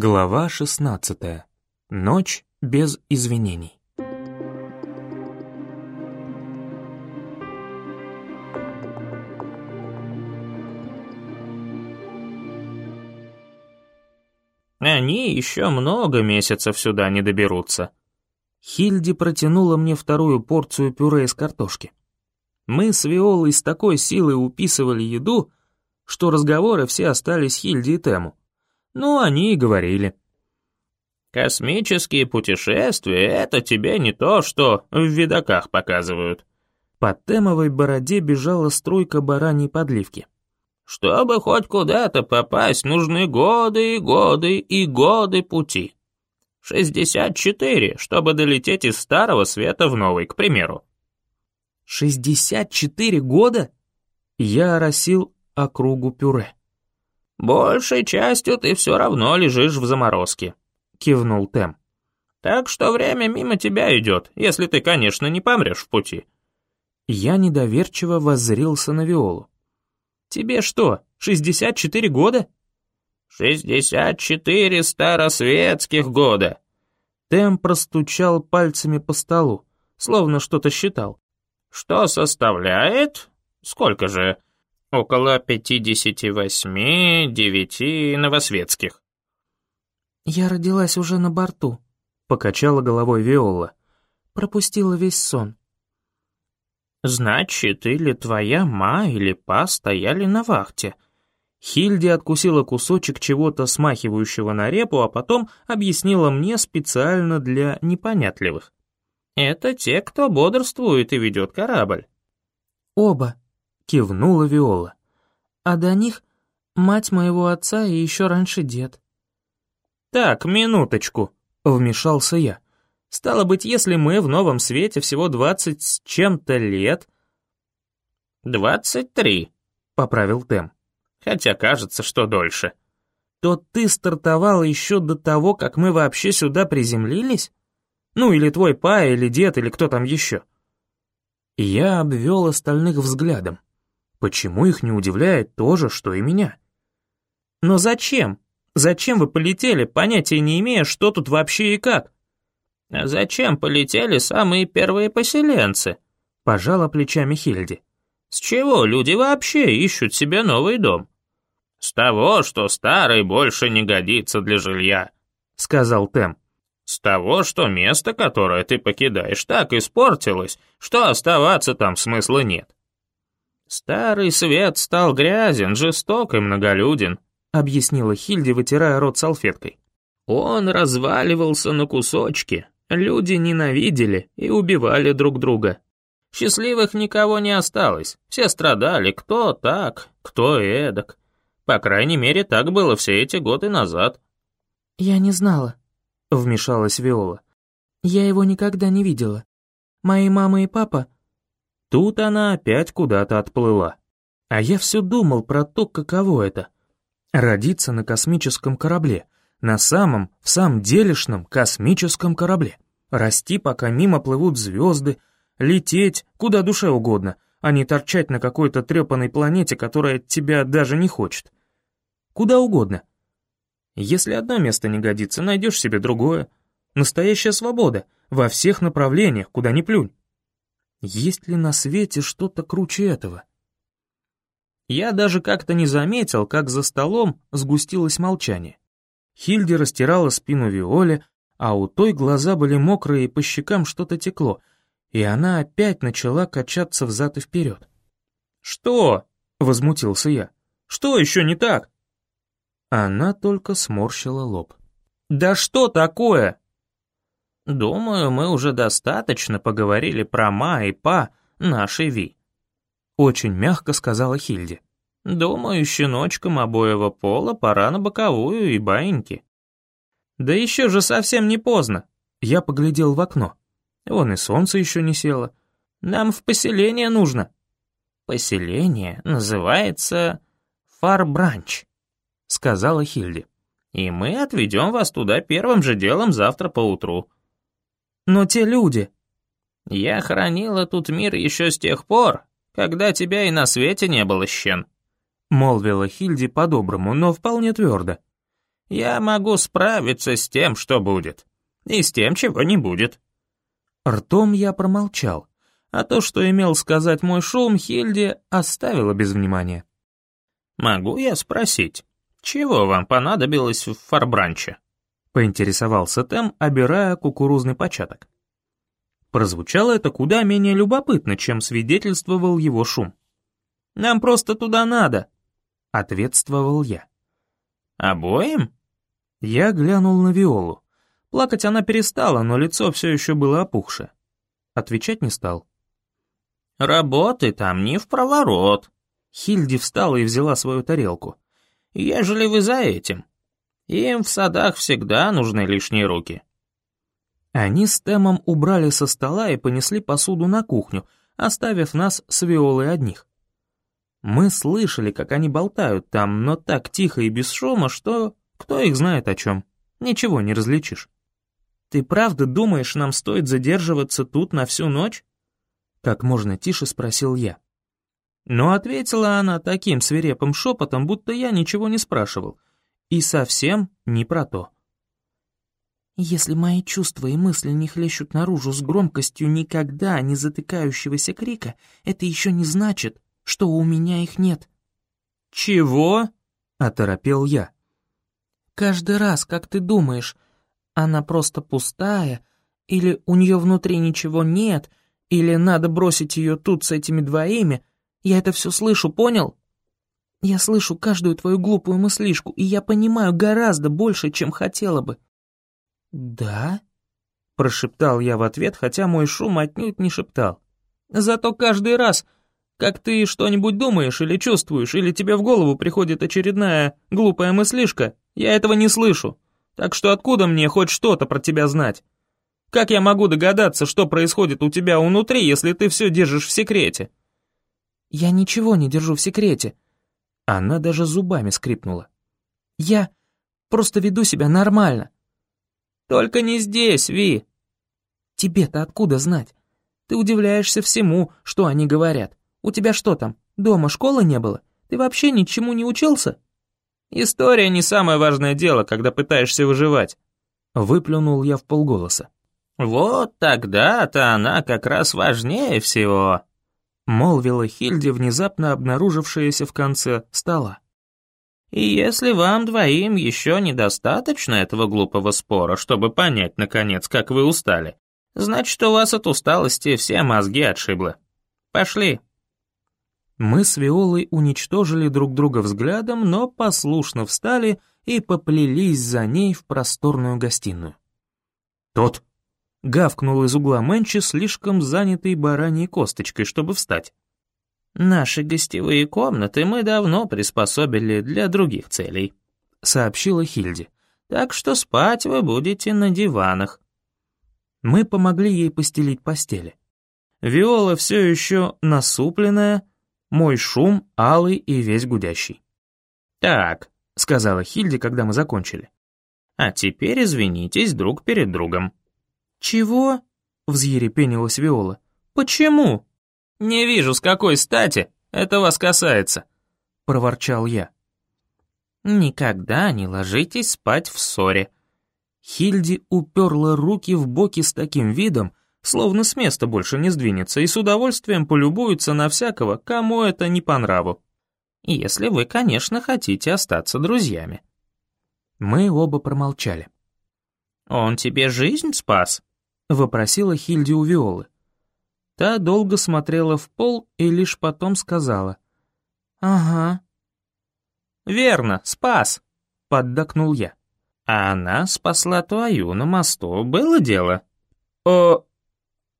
Глава 16. Ночь без извинений. Они еще много месяцев сюда не доберутся. Хильди протянула мне вторую порцию пюре из картошки. Мы с Виолой с такой силой уписывали еду, что разговоры все остались Хильди и Тему. Ну, они и говорили. «Космические путешествия — это тебе не то, что в видоках показывают». По темовой бороде бежала струйка бараньей подливки. «Чтобы хоть куда-то попасть, нужны годы и годы и годы пути. Шестьдесят четыре, чтобы долететь из Старого Света в Новый, к примеру». «Шестьдесят четыре года?» Я оросил округу пюре. «Большей частью ты все равно лежишь в заморозке», — кивнул Тем. «Так что время мимо тебя идет, если ты, конечно, не помрешь в пути». Я недоверчиво воззрился на Виолу. «Тебе что, 64 года?» «Шестьдесят четыре старосветских года!» Тем простучал пальцами по столу, словно что-то считал. «Что составляет? Сколько же? Около пятидесяти восьми, девяти новосветских. «Я родилась уже на борту», — покачала головой Виола. «Пропустила весь сон». «Значит, или твоя ма, или па стояли на вахте». Хильди откусила кусочек чего-то смахивающего на репу, а потом объяснила мне специально для непонятливых. «Это те, кто бодрствует и ведет корабль». «Оба», кивнула Виола. «А до них мать моего отца и еще раньше дед». «Так, минуточку», — вмешался я. «Стало быть, если мы в новом свете всего двадцать с чем-то лет...» «Двадцать три», — поправил Тем. «Хотя кажется, что дольше». «То ты стартовал еще до того, как мы вообще сюда приземлились? Ну, или твой па, или дед, или кто там еще?» Я обвел остальных взглядом. Почему их не удивляет то же, что и меня? Но зачем? Зачем вы полетели, понятия не имея, что тут вообще и как? А зачем полетели самые первые поселенцы? Пожала плечами Хильди. С чего люди вообще ищут себе новый дом? С того, что старый больше не годится для жилья, сказал Тем. С того, что место, которое ты покидаешь, так испортилось, что оставаться там смысла нет. «Старый свет стал грязен, жесток и многолюден», — объяснила Хильди, вытирая рот салфеткой. «Он разваливался на кусочки, люди ненавидели и убивали друг друга. Счастливых никого не осталось, все страдали, кто так, кто эдак. По крайней мере, так было все эти годы назад». «Я не знала», — вмешалась Виола. «Я его никогда не видела. Мои мама и папа Тут она опять куда-то отплыла. А я все думал про то, каково это. Родиться на космическом корабле. На самом, в самом делешном космическом корабле. Расти, пока мимо плывут звезды. Лететь, куда душе угодно, а не торчать на какой-то трепанной планете, которая тебя даже не хочет. Куда угодно. Если одно место не годится, найдешь себе другое. Настоящая свобода, во всех направлениях, куда ни плюнь. Есть ли на свете что-то круче этого? Я даже как-то не заметил, как за столом сгустилось молчание. Хильди растирала спину Виоле, а у той глаза были мокрые и по щекам что-то текло, и она опять начала качаться взад и вперед. «Что?» — возмутился я. «Что еще не так?» Она только сморщила лоб. «Да что такое?» Думаю, мы уже достаточно поговорили про Ма и Па нашей Ви. Очень мягко сказала Хильди. Думаю, щеночкам обоего пола пора на боковую и баиньки. Да еще же совсем не поздно. Я поглядел в окно. Вон и солнце еще не село. Нам в поселение нужно. Поселение называется Фарбранч, сказала Хильди. И мы отведем вас туда первым же делом завтра поутру. Но те люди... Я хранила тут мир еще с тех пор, когда тебя и на свете не было, щен. Молвила Хильди по-доброму, но вполне твердо. Я могу справиться с тем, что будет, и с тем, чего не будет». Ртом я промолчал, а то, что имел сказать мой шум, Хильди оставила без внимания. «Могу я спросить, чего вам понадобилось в фарбранче?» — поинтересовался Тем, обирая кукурузный початок. Прозвучало это куда менее любопытно, чем свидетельствовал его шум. «Нам просто туда надо», — ответствовал я. «Обоим?» Я глянул на Виолу. Плакать она перестала, но лицо все еще было опухшее. Отвечать не стал. «Работы там не в проворот». Хильди встала и взяла свою тарелку. «Ежели вы за этим. Им в садах всегда нужны лишние руки». Они с Темом убрали со стола и понесли посуду на кухню, оставив нас с Виолой одних. Мы слышали, как они болтают там, но так тихо и без шума, что кто их знает о чем. Ничего не различишь. «Ты правда думаешь, нам стоит задерживаться тут на всю ночь?» Как можно тише спросил я. Но ответила она таким свирепым шепотом, будто я ничего не спрашивал. И совсем не про то. Если мои чувства и мысли не хлещут наружу с громкостью никогда не затыкающегося крика, это еще не значит, что у меня их нет. «Чего?» — оторопел я. «Каждый раз, как ты думаешь, она просто пустая, или у нее внутри ничего нет, или надо бросить ее тут с этими двоими, я это все слышу, понял? Я слышу каждую твою глупую мыслишку, и я понимаю гораздо больше, чем хотела бы». «Да?» — прошептал я в ответ, хотя мой шум отнюдь не шептал. «Зато каждый раз, как ты что-нибудь думаешь или чувствуешь, или тебе в голову приходит очередная глупая мыслишка, я этого не слышу. Так что откуда мне хоть что-то про тебя знать? Как я могу догадаться, что происходит у тебя внутри, если ты все держишь в секрете?» «Я ничего не держу в секрете». Она даже зубами скрипнула. «Я просто веду себя нормально. «Только не здесь, Ви!» «Тебе-то откуда знать? Ты удивляешься всему, что они говорят. У тебя что там, дома школы не было? Ты вообще ничему не учился?» «История не самое важное дело, когда пытаешься выживать», — выплюнул я в полголоса. «Вот тогда-то она как раз важнее всего», — молвила Хильде, внезапно обнаружившаяся в конце стола. И если вам двоим еще недостаточно этого глупого спора, чтобы понять, наконец, как вы устали, значит, у вас от усталости все мозги отшибло. Пошли». Мы с Виолой уничтожили друг друга взглядом, но послушно встали и поплелись за ней в просторную гостиную. «Тот!» — гавкнул из угла Мэнчи, слишком занятый бараньей косточкой, чтобы встать. «Наши гостевые комнаты мы давно приспособили для других целей», — сообщила Хильди. «Так что спать вы будете на диванах». Мы помогли ей постелить постели. Виола все еще насупленная, мой шум алый и весь гудящий. «Так», — сказала Хильди, когда мы закончили. «А теперь извинитесь друг перед другом». «Чего?» — взъерепенилась Виола. «Почему?» «Не вижу, с какой стати это вас касается», — проворчал я. «Никогда не ложитесь спать в ссоре». Хильди уперла руки в боки с таким видом, словно с места больше не сдвинется, и с удовольствием полюбуется на всякого, кому это не по нраву. Если вы, конечно, хотите остаться друзьями. Мы оба промолчали. «Он тебе жизнь спас?» — вопросила Хильди у Виолы. Та долго смотрела в пол и лишь потом сказала. «Ага». «Верно, спас», — поддакнул я. «А она спасла твою на мосту, было дело?» «О...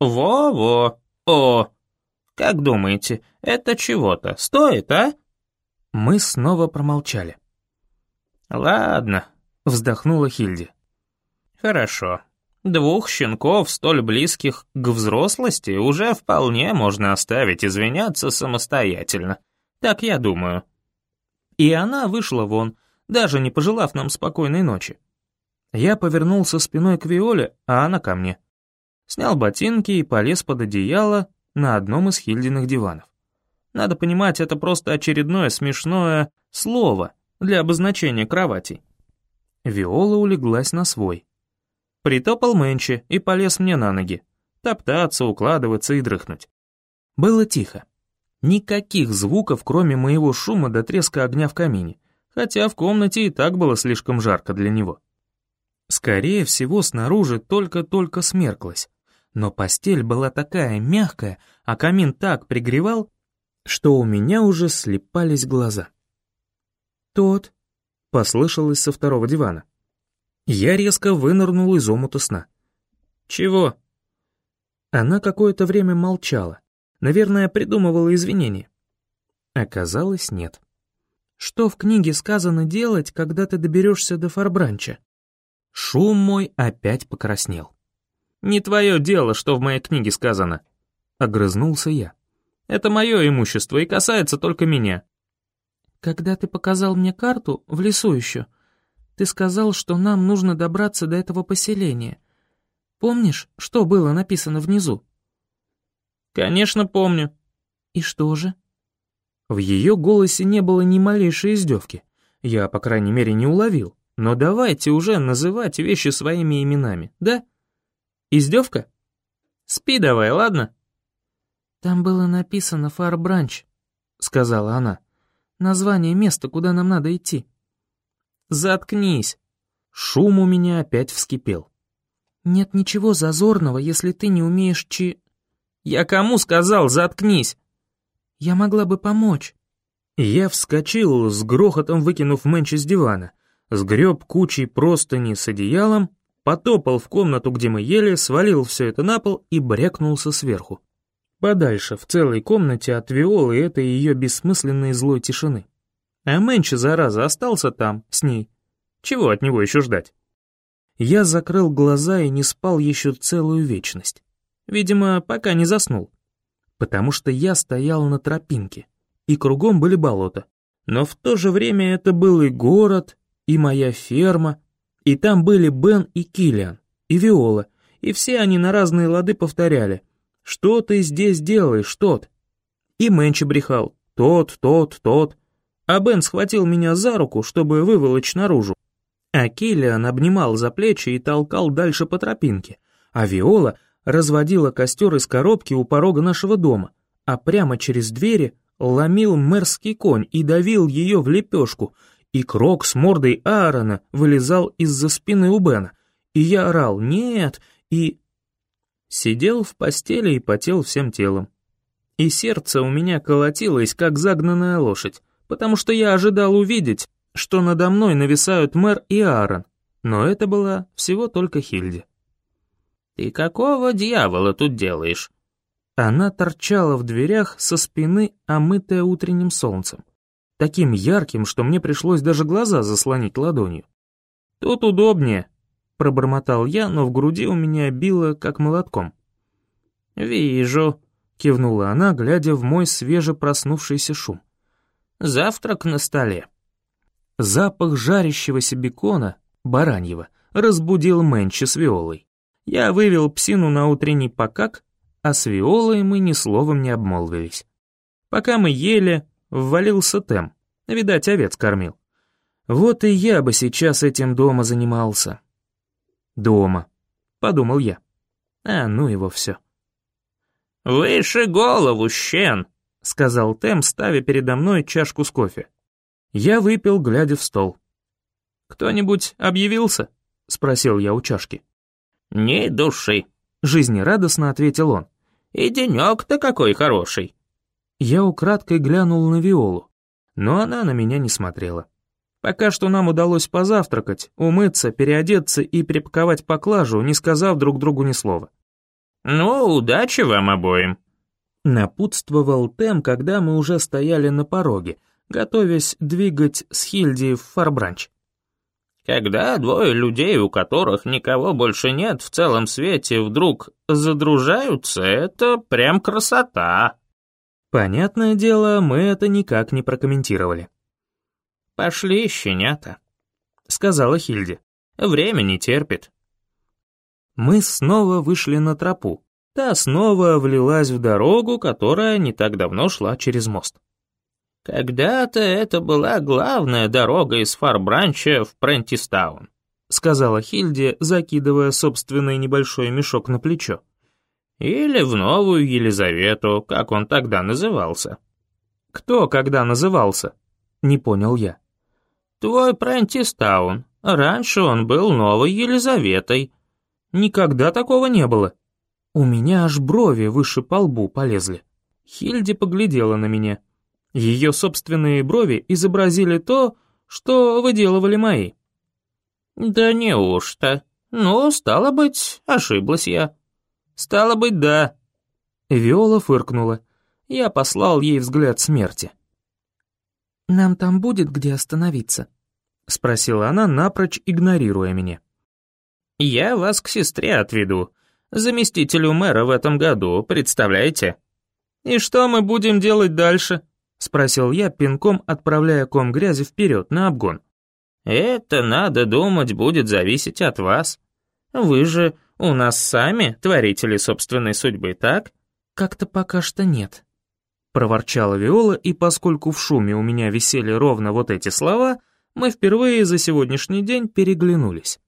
Во-во... О... Как думаете, это чего-то стоит, а?» Мы снова промолчали. «Ладно», — вздохнула Хильди. «Хорошо, Двух щенков, столь близких к взрослости, уже вполне можно оставить извиняться самостоятельно. Так я думаю. И она вышла вон, даже не пожелав нам спокойной ночи. Я повернулся спиной к Виоле, а она ко мне. Снял ботинки и полез под одеяло на одном из Хильдиных диванов. Надо понимать, это просто очередное смешное слово для обозначения кроватей. Виола улеглась на свой. Притопал Мэнчи и полез мне на ноги. Топтаться, укладываться и дрыхнуть. Было тихо. Никаких звуков, кроме моего шума до треска огня в камине, хотя в комнате и так было слишком жарко для него. Скорее всего, снаружи только-только смерклось, но постель была такая мягкая, а камин так пригревал, что у меня уже слепались глаза. «Тот», — послышалось со второго дивана. Я резко вынырнул из омута сна. «Чего?» Она какое-то время молчала, Наверное, придумывала извинения. Оказалось, нет. Что в книге сказано делать, когда ты доберешься до Фарбранча? Шум мой опять покраснел. «Не твое дело, что в моей книге сказано», — огрызнулся я. «Это мое имущество и касается только меня». «Когда ты показал мне карту, в лесу еще, ты сказал, что нам нужно добраться до этого поселения. Помнишь, что было написано внизу?» «Конечно, помню». «И что же?» В ее голосе не было ни малейшей издевки. Я, по крайней мере, не уловил. Но давайте уже называть вещи своими именами, да? Издевка? Спи давай, ладно? Там было написано «Фарбранч», — сказала она. Название места, куда нам надо идти. Заткнись. Шум у меня опять вскипел. Нет ничего зазорного, если ты не умеешь чи... «Я кому сказал, заткнись?» «Я могла бы помочь». Я вскочил, с грохотом выкинув Мэнчи с дивана, сгреб кучей простыни с одеялом, потопал в комнату, где мы ели, свалил все это на пол и брякнулся сверху. Подальше, в целой комнате от Виолы этой ее бессмысленной злой тишины. А Мэнчи, зараза, остался там, с ней. Чего от него еще ждать? Я закрыл глаза и не спал еще целую вечность. Видимо, пока не заснул. Потому что я стоял на тропинке, и кругом были болота. Но в то же время это был и город, и моя ферма, и там были Бен и Киллиан, и Виола, и все они на разные лады повторяли «Что ты здесь делаешь, тот?» И Мэнчи брехал «Тот, тот, тот». А Бен схватил меня за руку, чтобы выволочь наружу. А Киллиан обнимал за плечи и толкал дальше по тропинке, а Виола разводила костер из коробки у порога нашего дома, а прямо через двери ломил мэрский конь и давил ее в лепешку, и крок с мордой Аарона вылезал из-за спины у Бена, и я орал «нет» и... Сидел в постели и потел всем телом. И сердце у меня колотилось, как загнанная лошадь, потому что я ожидал увидеть, что надо мной нависают мэр и Аарон, но это была всего только Хильди. «Ты какого дьявола тут делаешь?» Она торчала в дверях со спины, омытая утренним солнцем. Таким ярким, что мне пришлось даже глаза заслонить ладонью. «Тут удобнее», — пробормотал я, но в груди у меня било, как молотком. «Вижу», — кивнула она, глядя в мой свежепроснувшийся шум. «Завтрак на столе». Запах жарящегося бекона, бараньего, разбудил Мэнчи с Виолой. Я вывел псину на утренний покак, а с Виолой мы ни словом не обмолвились. Пока мы ели, ввалился Тем, видать, овец кормил. Вот и я бы сейчас этим дома занимался. Дома, подумал я. А ну его все. «Выше голову, щен!» — сказал Тем, ставя передо мной чашку с кофе. Я выпил, глядя в стол. «Кто-нибудь объявился?» — спросил я у чашки. «Ни души», — жизнерадостно ответил он. «И денек-то какой хороший». Я украдкой глянул на Виолу, но она на меня не смотрела. Пока что нам удалось позавтракать, умыться, переодеться и припаковать поклажу, не сказав друг другу ни слова. «Ну, удачи вам обоим», — напутствовал Тем, когда мы уже стояли на пороге, готовясь двигать с Хильди в Фарбранч. Когда двое людей, у которых никого больше нет в целом свете, вдруг задружаются, это прям красота. Понятное дело, мы это никак не прокомментировали. «Пошли, щенята», — сказала Хильди. «Время не терпит». Мы снова вышли на тропу. Та снова влилась в дорогу, которая не так давно шла через мост. Когда-то это была главная дорога из Фарбранча в Прентистаун. сказала Хильде, закидывая собственный небольшой мешок на плечо. «Или в новую Елизавету, как он тогда назывался». «Кто когда назывался?» — не понял я. «Твой Прентистаун. Раньше он был новой Елизаветой». «Никогда такого не было». У меня аж брови выше по лбу полезли. Хильде поглядела на меня. Ее собственные брови изобразили то, что выделывали мои. «Да неужто? Ну, стало быть, ошиблась я». «Стало быть, да». Виола фыркнула. Я послал ей взгляд смерти. «Нам там будет где остановиться?» — спросила она, напрочь игнорируя меня. «Я вас к сестре отведу, заместителю мэра в этом году, представляете?» «И что мы будем делать дальше?» — спросил я, пинком отправляя ком грязи вперед на обгон. «Это, надо думать, будет зависеть от вас. Вы же у нас сами творители собственной судьбы, так?» «Как-то пока что нет», — проворчала Виола, и поскольку в шуме у меня висели ровно вот эти слова, мы впервые за сегодняшний день переглянулись.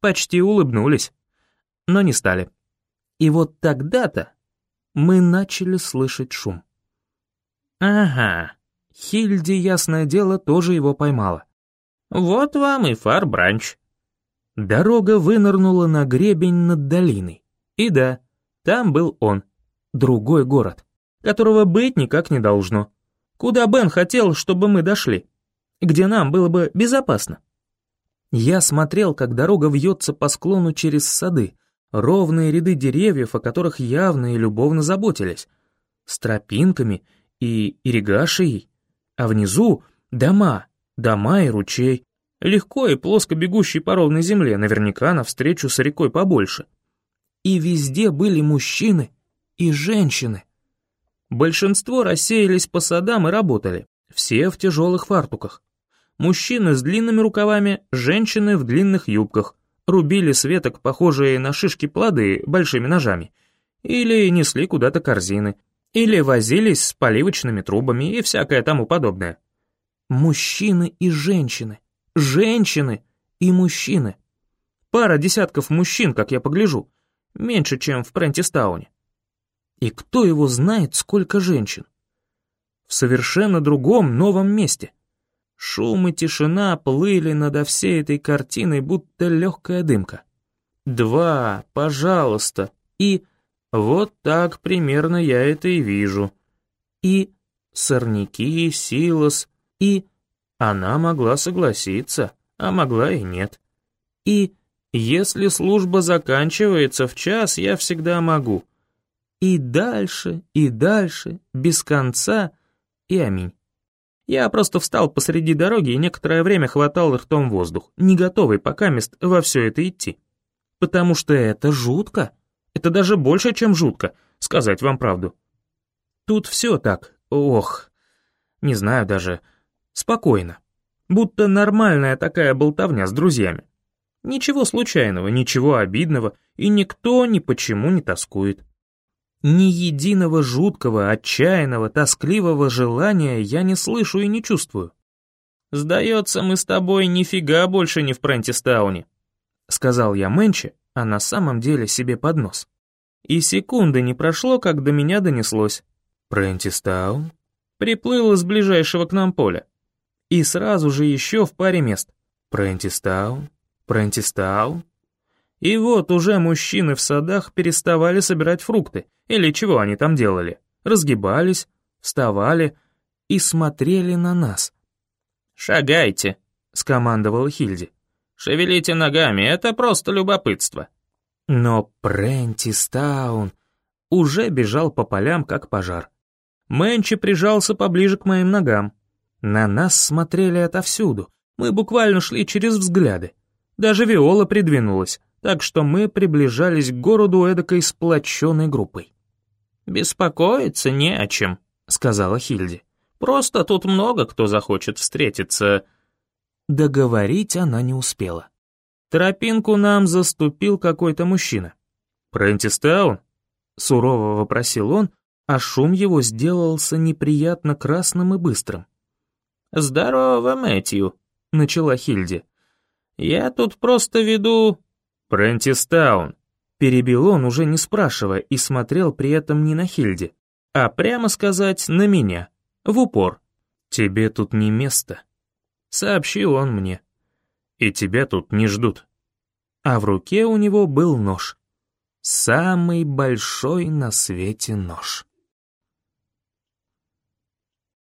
Почти улыбнулись, но не стали. И вот тогда-то мы начали слышать шум. Ага, Хильди, ясное дело, тоже его поймала. Вот вам и фарбранч. Дорога вынырнула на гребень над долиной. И да, там был он, другой город, которого быть никак не должно. Куда Бен хотел, чтобы мы дошли? Где нам было бы безопасно? Я смотрел, как дорога вьется по склону через сады, ровные ряды деревьев, о которых явно и любовно заботились, с тропинками и ирригашией, а внизу дома, дома и ручей, легко и плоско бегущий по ровной земле, наверняка навстречу с рекой побольше. И везде были мужчины и женщины. Большинство рассеялись по садам и работали, все в тяжелых фартуках. Мужчины с длинными рукавами, женщины в длинных юбках, рубили с веток похожие на шишки плоды большими ножами, или несли куда-то корзины, или возились с поливочными трубами и всякое тому подобное. Мужчины и женщины. Женщины и мужчины. Пара десятков мужчин, как я погляжу. Меньше, чем в Прентистауне. И кто его знает, сколько женщин? В совершенно другом, новом месте. Шум и тишина плыли над всей этой картиной, будто легкая дымка. Два, пожалуйста, и... Вот так примерно я это и вижу. И сорняки, силос, и... Она могла согласиться, а могла и нет. И если служба заканчивается в час, я всегда могу. И дальше, и дальше, без конца, и аминь. Я просто встал посреди дороги и некоторое время хватал ртом воздух, не готовый пока мест во все это идти. Потому что это жутко. Это даже больше, чем жутко, сказать вам правду. Тут все так, ох, не знаю даже, спокойно. Будто нормальная такая болтовня с друзьями. Ничего случайного, ничего обидного, и никто ни почему не тоскует. Ни единого жуткого, отчаянного, тоскливого желания я не слышу и не чувствую. «Сдается, мы с тобой нифига больше не в Прентистауне», — сказал я Мэнчи, а на самом деле себе под нос. И секунды не прошло, как до меня донеслось. «Прентистаун?» Приплыл из ближайшего к нам поля. И сразу же еще в паре мест. «Прентистаун? Прентистаун?» И вот уже мужчины в садах переставали собирать фрукты, или чего они там делали, разгибались, вставали и смотрели на нас. «Шагайте», — скомандовал Хильди. «Шевелите ногами, это просто любопытство». Но Прентистаун уже бежал по полям, как пожар. Мэнчи прижался поближе к моим ногам. На нас смотрели отовсюду, мы буквально шли через взгляды. Даже Виола придвинулась, так что мы приближались к городу эдакой сплоченной группой. «Беспокоиться не о чем», — сказала Хильди. «Просто тут много кто захочет встретиться». Договорить она не успела. Тропинку нам заступил какой-то мужчина. «Прентистаун?» — сурово вопросил он, а шум его сделался неприятно красным и быстрым. «Здорово, Мэтью», — начала Хильди. Я тут просто веду...» «Прентистаун», — перебил он, уже не спрашивая, и смотрел при этом не на Хильде, а прямо сказать на меня, в упор. «Тебе тут не место», — сообщил он мне. «И тебя тут не ждут». А в руке у него был нож. Самый большой на свете нож.